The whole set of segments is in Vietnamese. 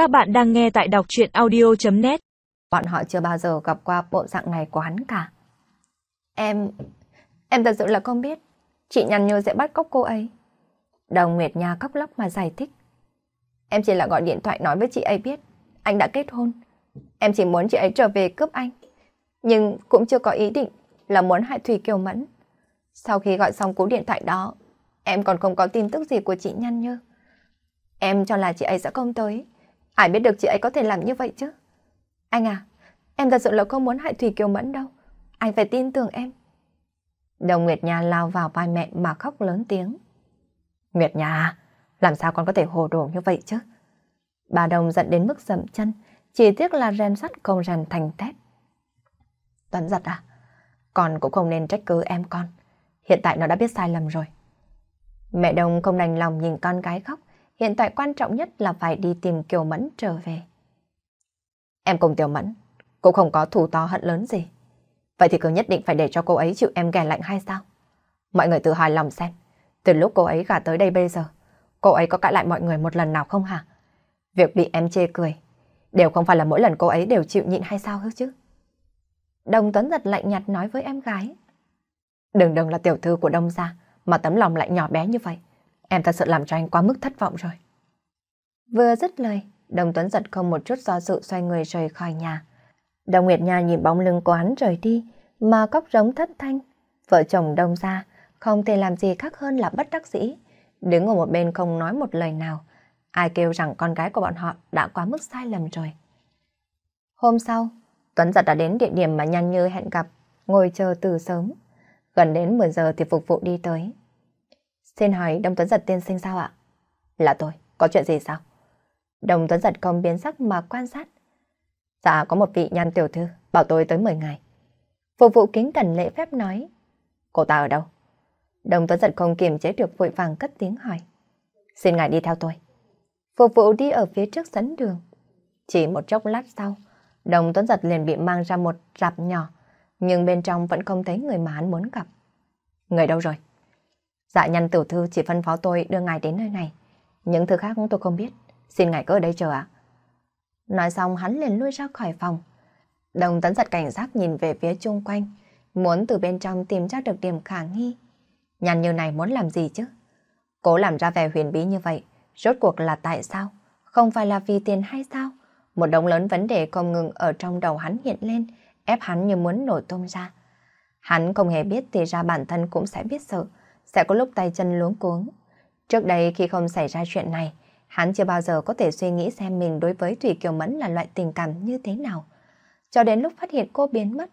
Các bạn đang nghe tại đọc chuyện audio.net Bọn họ chưa bao giờ gặp qua bộ dạng này của hắn cả. Em... em thật sự là không biết. Chị nhằn nhô sẽ bắt cóc cô ấy. Đồng Nguyệt Nha khóc lóc mà giải thích. Em chỉ là gọi điện thoại nói với chị ấy biết. Anh đã kết hôn. Em chỉ muốn chị ấy trở về cướp anh. Nhưng cũng chưa có ý định là muốn hại Thủy Kiều Mẫn. Sau khi gọi xong cú điện thoại đó, em còn không có tin tức gì của chị Nhăn Như. Em cho là chị ấy sẽ không tới. Ai biết được chị ấy có thể làm như vậy chứ? Anh à, em thật sự là không muốn hại Thủy Kiều Mẫn đâu. Anh phải tin tưởng em. Đồng Nguyệt Nha lao vào vai mẹ mà khóc lớn tiếng. Nguyệt Nha, làm sao con có thể hồ đồ như vậy chứ? Bà Đồng giận đến mức dậm chân, chỉ tiếc là rèn sắt không rèn thành thép. Tuấn giật à, con cũng không nên trách cứ em con. Hiện tại nó đã biết sai lầm rồi. Mẹ Đồng không đành lòng nhìn con gái khóc, hiện tại quan trọng nhất là phải đi tìm Kiều Mẫn trở về. Em cùng Tiểu Mẫn, cũng không có thù to hận lớn gì. Vậy thì cứ nhất định phải để cho cô ấy chịu em ghẻ lạnh hay sao? Mọi người tự hỏi lòng xem, từ lúc cô ấy gả tới đây bây giờ, cô ấy có cãi lại mọi người một lần nào không hả? Việc bị em chê cười, đều không phải là mỗi lần cô ấy đều chịu nhịn hay sao hứ chứ? Đồng Tuấn giật lạnh nhạt nói với em gái. Đừng đừng là tiểu thư của Đông gia, mà tấm lòng lại nhỏ bé như vậy. Em thật sự làm cho anh quá mức thất vọng rồi. Vừa dứt lời, Đồng Tuấn giật không một chút do dự xoay người rời khỏi nhà. Đồng Nguyệt Nha nhìn bóng lưng của hắn rời đi, mà cóc rống thất thanh. Vợ chồng Đông gia không thể làm gì khác hơn là bất đắc dĩ, đứng ở một bên không nói một lời nào. Ai kêu rằng con gái của bọn họ đã quá mức sai lầm rồi. Hôm sau, Tuấn giật đã đến địa điểm mà Nhan Như hẹn gặp, ngồi chờ từ sớm. Gần đến 10 giờ thì phục vụ đi tới. Xin hỏi Đông Tuấn Giật tiên sinh sao ạ? Là tôi, có chuyện gì sao? Đồng Tuấn Giật không biến sắc mà quan sát. Dạ, có một vị nhan tiểu thư, bảo tôi tới 10 ngày. Phục vụ kính cẩn lễ phép nói. Cô ta ở đâu? Đồng Tuấn Giật không kiềm chế được vội vàng cất tiếng hỏi. Xin ngài đi theo tôi. Phục vụ đi ở phía trước dẫn đường. Chỉ một chốc lát sau, Đồng Tuấn Giật liền bị mang ra một rạp nhỏ, nhưng bên trong vẫn không thấy người mà hắn muốn gặp. Người đâu rồi? Dạ nhân tiểu thư chỉ phân phó tôi đưa ngài đến nơi này. Những thứ khác tôi không biết. Xin ngài cứ ở đây chờ ạ. Nói xong hắn liền lui ra khỏi phòng. Đồng tấn giật cảnh giác nhìn về phía chung quanh, muốn từ bên trong tìm ra được điểm khả nghi. Nhàn như này muốn làm gì chứ? Cố làm ra vẻ huyền bí như vậy, rốt cuộc là tại sao? Không phải là vì tiền hay sao? Một đống lớn vấn đề không ngừng ở trong đầu hắn hiện lên, ép hắn như muốn nổ tung ra. Hắn không hề biết thì ra bản thân cũng sẽ biết sợ, sẽ có lúc tay chân luống cuống. Trước đây khi không xảy ra chuyện này, hắn chưa bao giờ có thể suy nghĩ xem mình đối với Thủy Kiều Mẫn là loại tình cảm như thế nào. Cho đến lúc phát hiện cô biến mất,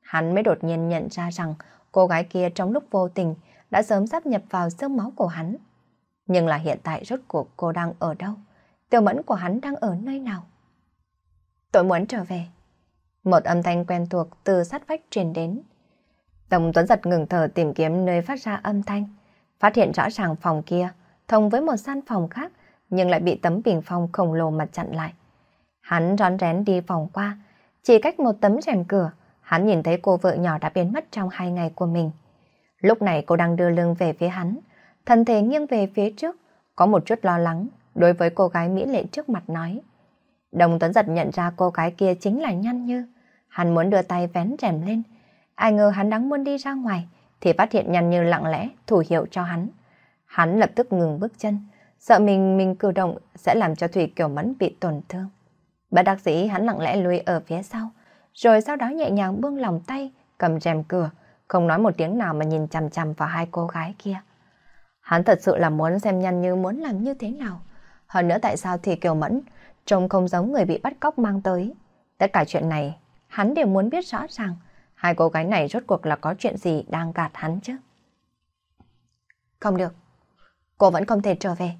hắn mới đột nhiên nhận ra rằng cô gái kia trong lúc vô tình đã sớm sắp nhập vào xương máu của hắn. Nhưng là hiện tại rốt cuộc cô đang ở đâu? Tiểu mẫn của hắn đang ở nơi nào? Tôi muốn trở về. Một âm thanh quen thuộc từ sát vách truyền đến. Tổng Tuấn giật ngừng thở tìm kiếm nơi phát ra âm thanh. Phát hiện rõ ràng phòng kia thông với một gian phòng khác nhưng lại bị tấm bình phong khổng lồ mặt chặn lại. Hắn rón rén đi phòng qua, chỉ cách một tấm rèm cửa, hắn nhìn thấy cô vợ nhỏ đã biến mất trong hai ngày của mình. Lúc này cô đang đưa lưng về phía hắn, thân thể nghiêng về phía trước, có một chút lo lắng đối với cô gái mỹ lệ trước mặt nói. Đồng Tuấn giật nhận ra cô gái kia chính là Nhan Như. Hắn muốn đưa tay vén rèm lên. Ai ngờ hắn đang muốn đi ra ngoài, thì phát hiện Nhăn Như lặng lẽ thủ hiệu cho hắn. Hắn lập tức ngừng bước chân, sợ mình mình cử động sẽ làm cho Thủy Kiều Mẫn bị tổn thương. Bất đắc dĩ hắn lặng lẽ lùi ở phía sau, rồi sau đó nhẹ nhàng buông lòng tay, cầm rèm cửa, không nói một tiếng nào mà nhìn chằm chằm vào hai cô gái kia. Hắn thật sự là muốn xem Nhăn Như muốn làm như thế nào. Hơn nữa tại sao thì Kiều Mẫn trông không giống người bị bắt cóc mang tới. Tất cả chuyện này, hắn đều muốn biết rõ ràng. Hai cô gái này rốt cuộc là có chuyện gì đang gạt hắn chứ. Không được, cô vẫn không thể trở về.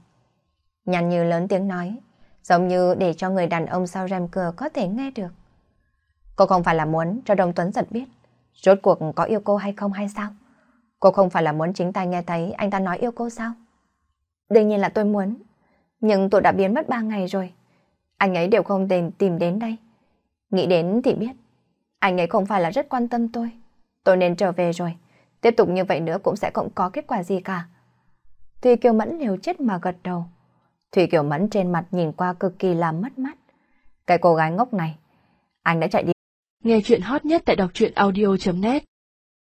Nhàn như lớn tiếng nói, giống như để cho người đàn ông sau rèm cửa có thể nghe được. Cô không phải là muốn cho Đồng Tuấn giật biết, rốt cuộc có yêu cô hay không hay sao? Cô không phải là muốn chính tay nghe thấy anh ta nói yêu cô sao? Đương nhiên là tôi muốn, nhưng tôi đã biến mất ba ngày rồi anh ấy đều không tìm tìm đến đây. Nghĩ đến thì biết, anh ấy không phải là rất quan tâm tôi. Tôi nên trở về rồi, tiếp tục như vậy nữa cũng sẽ không có kết quả gì cả. thủy Kiều Mẫn liều chết mà gật đầu. Thủy Kiều Mẫn trên mặt nhìn qua cực kỳ làm mất mắt. Cái cô gái ngốc này, anh đã chạy đi. Nghe chuyện hot nhất tại đọc truyện audio.net